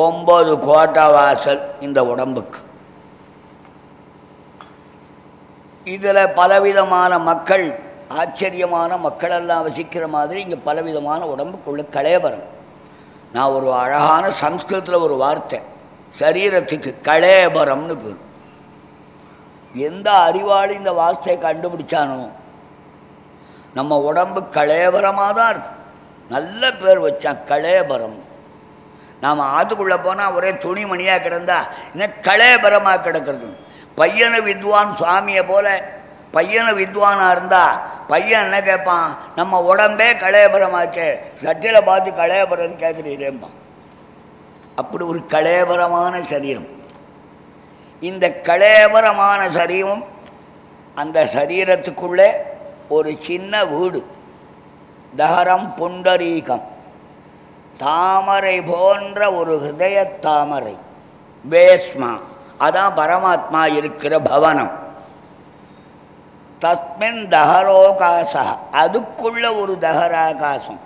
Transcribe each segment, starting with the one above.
ஒம்பது கோட்டை வாசல் இந்த உடம்புக்கு. இதில் பலவிதமான மக்கள் ஆச்சரியமான மக்களெல்லாம் வசிக்கிற மாதிரி இங்கே பலவிதமான உடம்புக்குள்ள கலேபரம் நான் ஒரு அழகான சம்ஸ்கிருதத்தில் ஒரு வார்த்தை சரீரத்துக்கு கலேபரம்னு பேர். எந்த அறிவாளி இந்த வார்த்தையை கண்டுபிடிச்சானோ நம்ம உடம்பு கலேபரமாக தான் இருக்கும் நல்ல பேர் வச்சான் கலேபரம். நாம் ஆற்றுக்குள்ளே போனால் ஒரே துணிமணியாக கிடந்தா இன்னும் கலேபரமாக கிடக்கிறது? பையனை வித்வான் சுவாமியை போல பையனை வித்வானாக இருந்தால் பையன் என்ன கேட்பான்? நம்ம உடம்பே கலேபரமாச்சே. சட்டியில் பார்த்து கலேபரம்னு கேட்குறீரேம்பான் அப்படி ஒரு கலேபரமான சரீரம். இந்த கலேபரமான சரீரம் அந்த சரீரத்துக்குள்ளே ஒரு சின்ன வீடு. தகரம் புண்டரீகம். தாமரை போன்ற ஒரு ஹிருதய தாமரை. பேஸ்மா அதான் பரமாத்மா இருக்கிற பவனம். தஸ்மின் தகரோகாச அதுக்குள்ள ஒரு தகராகாசம்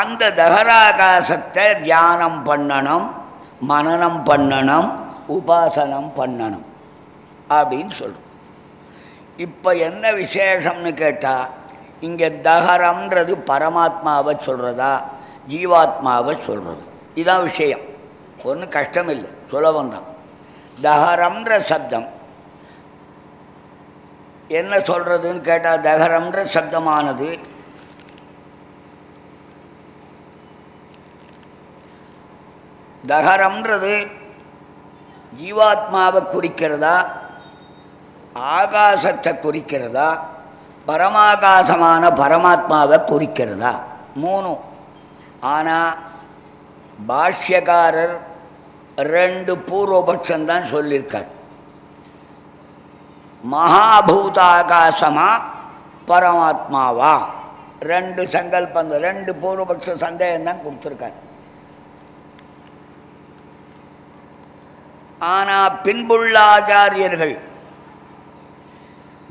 அந்த தகராகாசத்தை தியானம் பண்ணணும் மனனம் பண்ணணும் உபாசனம் பண்ணணும். அப்படின்னு சொல்கிறோம் இப்போ என்ன விசேஷம்னு கேட்டால் இங்கே தகரம்ன்றது பரமாத்மாவை சொல்கிறதா ஜீவாத்மாவை சொல்கிறது இதான் விஷயம். ஒன்றும் கஷ்டம் இல்லை சுலபந்தான் தகரம்ன்ற சப்தம் என்ன சொல்கிறதுன்னு கேட்டால் தகரம்ன்ற சப்தமானது தகரம்ன்றது ஜீவாத்மாவை குறிக்கிறதா ஆகாசத்தை குறிக்கிறதா பரமாகாசமான பரமாத்மாவை குறிக்கிறதா? மூணு. ஆனால் பாஷ்யக்காரர் ரெண்டு பூர்வபட்சம்தான் சொல்லியிருக்கார். மகாபூதாகாசமா பரமாத்மாவா? ரெண்டு சங்கல்பம் ரெண்டு பூர்வபட்ச சந்தேகம் தான் கொடுத்துருக்கார். ஆனால் பின்புள்ள ஆச்சாரியர்கள்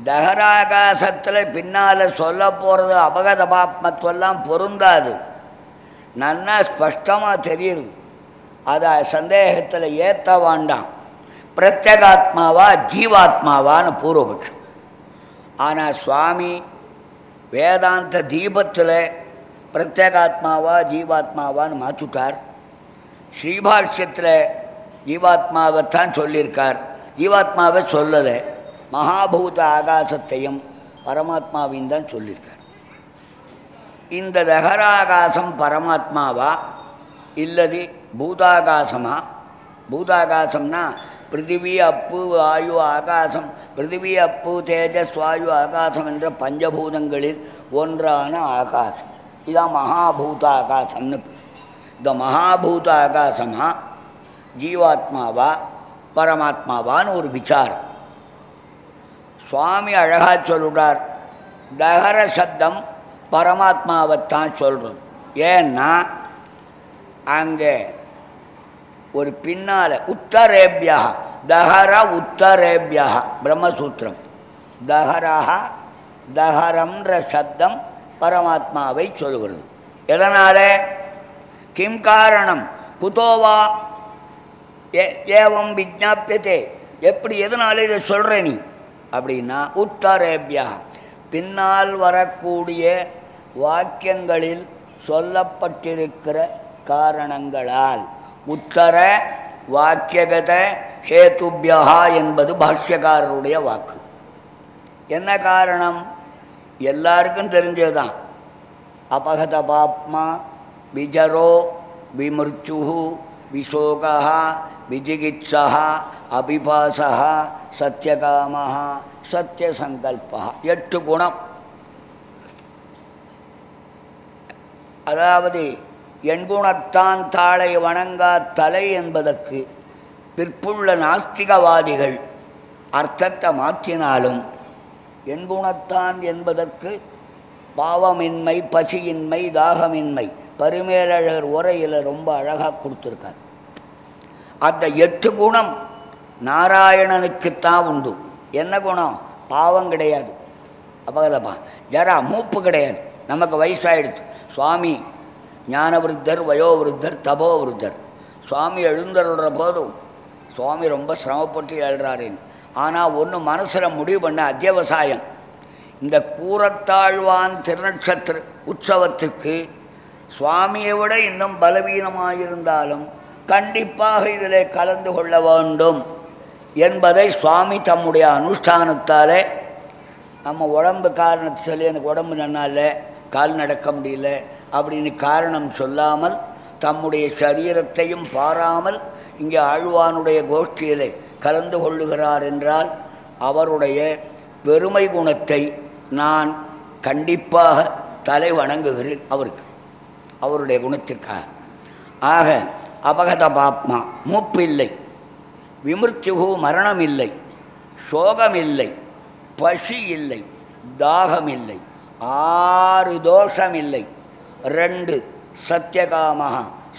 தகராகாசத்தில் பின்னால் சொல்ல போகிறது அபகதபாத்மத்தெல்லாம் பொருந்தாது. நன்னா ஸ்பஷ்டமாக தெரியுது. அதை சந்தேகத்தில் ஏற்ற வேண்டாம். பிரத்யேகாத்மாவா ஜீவாத்மாவான்னு பூர்வபட்சம். ஆனால் சுவாமி வேதாந்த தீபத்தில் பிரத்யேகாத்மாவா ஜீவாத்மாவான்னு மாற்றிட்டார் ஸ்ரீபாஷ்யத்தில் ஜீவாத்மாவைத்தான் சொல்லியிருக்கார். ஜீவாத்மாவை சொல்லலை. மகாபூத ஆகாசத்தையும் பரமாத்மாவின் தான் சொல்லியிருக்கார். இந்த தகராகாசம் பரமாத்மாவா? இல்லது பூதாகாசமா? பூதாகாசம்னா பிருத்திவி அப்பு வாயு ஆகாசம். பிருத்திவி அப்பு தேஜஸ் வாயு ஆகாசம் என்ற பஞ்சபூதங்களில் ஒன்றான ஆகாசம். இதான் மகாபூத ஆகாசம்னு இந்த மகாபூத ஆகாசமா ஜீவாத்மாவா பரமாத்மாவான்னு ஒரு விசாரம். சுவாமி அழகாக சொல்லுடார் தகர சப்தம் பரமாத்மாவைத்தான் சொல்கிறது ஏன்னா அங்கே ஒரு பின்னால் உத்தரேபியா தஹரா உத்தரேபியா பிரம்மசூத்திரம். தஹராக தஹரம்ன்ற சப்தம் பரமாத்மாவை சொல்கிறது. எதனால்? கிம் காரணம்? குதோவா ஏவம் விஜாபியதே எப்படி எதனால இதை சொல்கிற நீ? அப்படின்னா உத்தரேபியா. பின்னால் வரக்கூடிய வாக்கியங்களில் சொல்லப்பட்டிருக்கிற காரணங்களால் உத்தர வாக்கியகத ஹேதுபியா என்பது பாஷ்யக்காரருடைய வாக்கு. என்ன காரணம்? எல்லாருக்கும் தெரிஞ்சதுதான். அபகத பாப்மா விஜரோ விமிருச்சு விசோகா விஜிகித்சா அபிபாசா சத்தியகாமா சத்தியசங்கல்பா எட்டு குணம். அதாவது எண்குணத்தான் தாளை வணங்கா தலை என்பதற்கு பிற்புள்ள நாஸ்திகவாதிகள் அர்த்தத்தை மாற்றினாலும் எண்குணத்தான் என்பதற்கு பாவமின்மை பசியின்மை தாகமின்மை பரிமேலழகர் உரையில் ரொம்ப அழகாக கொடுத்துருக்கார். அந்த எட்டு குணம் நாராயணனுக்குத்தான் உண்டு. என்ன குணம்? பாவம் கிடையாது. அபகதப்பா ஜரா மூப்பு கிடையாது. நமக்கு வயசாயிடுச்சு. சுவாமி ஞானவிருத்தர் வயோவிருத்தர் தபோவிருத்தர். சுவாமி எழுந்தருள்ற போதும் சுவாமி ரொம்ப சிரமப்பட்டு எழுறாருன்னு ஆனால் ஒன்று மனசில் முடிவு பண்ண அத்தியவசாயம். இந்த கூரத்தாழ்வான் திருநட்சத்திர உற்சவத்துக்கு சுவாமியை விட இன்னும் பலவீனமாயிருந்தாலும் கண்டிப்பாக இதில் கலந்து கொள்ள வேண்டும் என்பதை சுவாமி தம்முடைய அனுஷ்டானத்தாலே நம்ம உடம்பு காரணத்தை சொல்லி எனக்கு உடம்பு நன்னா கால் நடக்க முடியல அப்படின்னு காரணம் சொல்லாமல் தம்முடைய சரீரத்தையும் பாராமல் இங்கே ஆழ்வானுடைய கோஷ்டியிலே கலந்து கொள்ளுகிறார் என்றால் அவருடைய பெருமை குணத்தை நான் கண்டிப்பாக தலை வணங்குகிறேன் அவருக்கு அவருடைய குணத்திற்காக. ஆக அபகத பாப்மா மூப்பில்லை. விமிருத்யுகு மரணம் இல்லை சோகம் இல்லை பசி இல்லை தாகம் இல்லை ஆறு தோஷம் இல்லை ரெண்டு சத்தியகாமா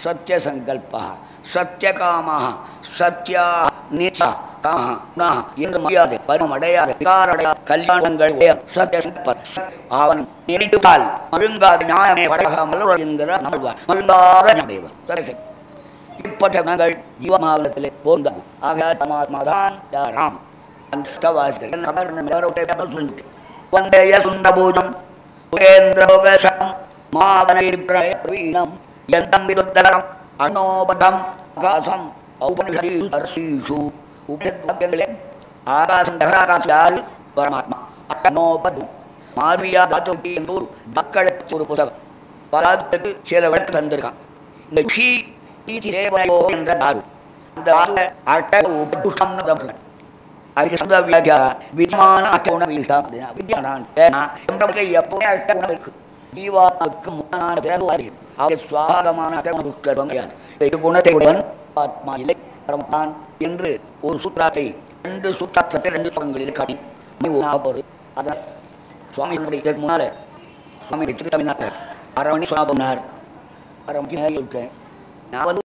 சத்தியசங்கல்பா சத்தியகாமா சத்யா நீச்சா காம என்று பருவம் அடையாது விகாரடையாது கல்யாணங்கள் சத்திய அவன் நினைத்துவால் மழுங்காத நியாயமே வடக மலர் என்கிற மழுங்காத இப்பட்ட மகள் ஜீவமாவனத்திலே போந்தார் ஆக பரமாத்மாதான் ராம் வந்தேய சுந்தபூஜம் சுரேந்திரோகசம் மாவனீனம் எந்தம் விருத்தகரம் அண்ணோபதம் ஆகாசம் ஔபனிஷீஷு உபனிஷங்களே ஆகாசம் தகராகாசம் யாரு? பரமாத்மா. அண்ணோபதம் மாதவியா தாத்துக்கு என்று ஒரு மக்களுக்கு ஒரு புத்தகம் பலாத்துக்கு சில விளக்கு தந்திருக்கான். இந்த ஷீ சேவையோ என்ற தாரு அந்த தாருல அட்ட உபதுஷம்னு அதுக்கு சொந்த வியாக்கியா விதமான அட்ட உணவு வித்யானான். ஏன்னா எப்பவுமே அட்ட உணவு இருக்கு. ஜீவாவுக்கு முன்னான பிறகு வருகிறது சுவாகமான அட்ட உணவு கிடையாது. இது குணத்தை உடையவன் ஆத்மா இல்லை என்று ஒரு சூத்திரத்தை ரெண்டு சூத்திரத்தை ரெண்டு சுகங்களில் காட்டி போது அதனால் சுவாமியினுடைய இதற்கு முன்னால சுவாமி திருத்தமிழ்நாட்டர் அரை மணி அரை மணிக்கு இருக்கேன் நான் வந்து